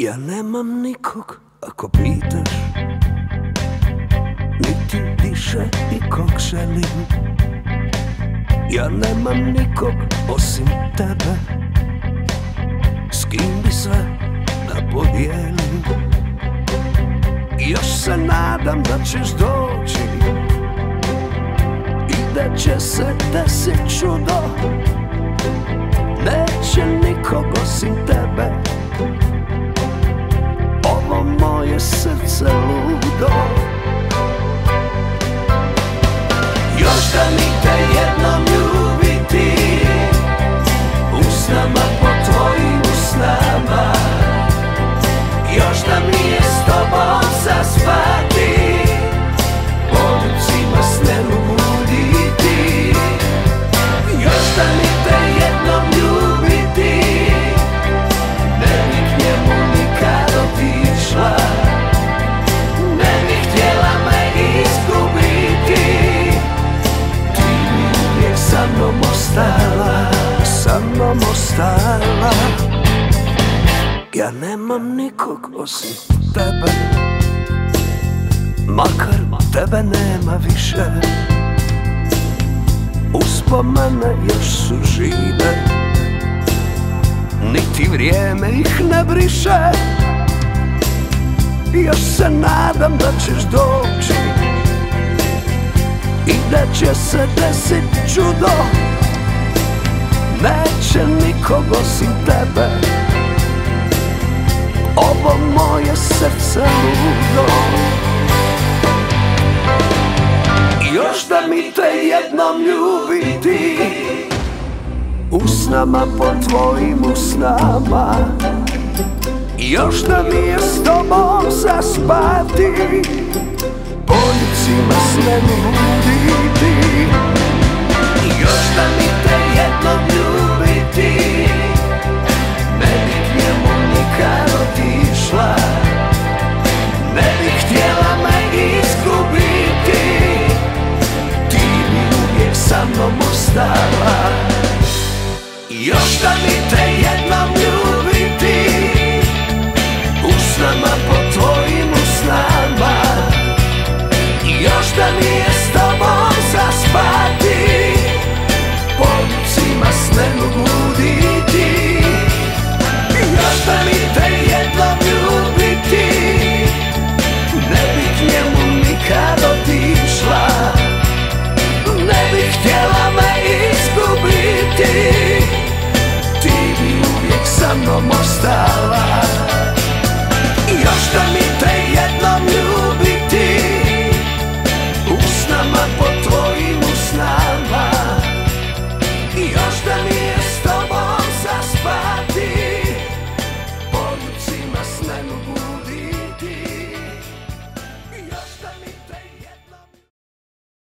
Ja nemam nikog ako pitaš. Niti više nikog želim. Ja nemam nikog osim tebe. S kim bi sve da podijelim? Još se nadam da ćeš doći. I da će se desit čudo Još da mi je s tobom zaspati Poljubcima sne buditi Još da mi te jednom ljubiti. Ne bih njemu nikad otišla. Ne bih htjela me Ti mi uvijek sa mnom ostala Sa mnom ostala Ja nemam nikog osim tebe. Makar tebe nema više. Uspomene još su žive. Niti vrijeme ih ne briše. Još se nadam da ćeš doći. I da će se desit čudo. Neće nikog osim tebe srce ludo Još da mi te jednom ljubiti Usnama po tvojim usnama. Još da mi je s tobom zaspati. Poljicima buditi Još Ostala Još da mi te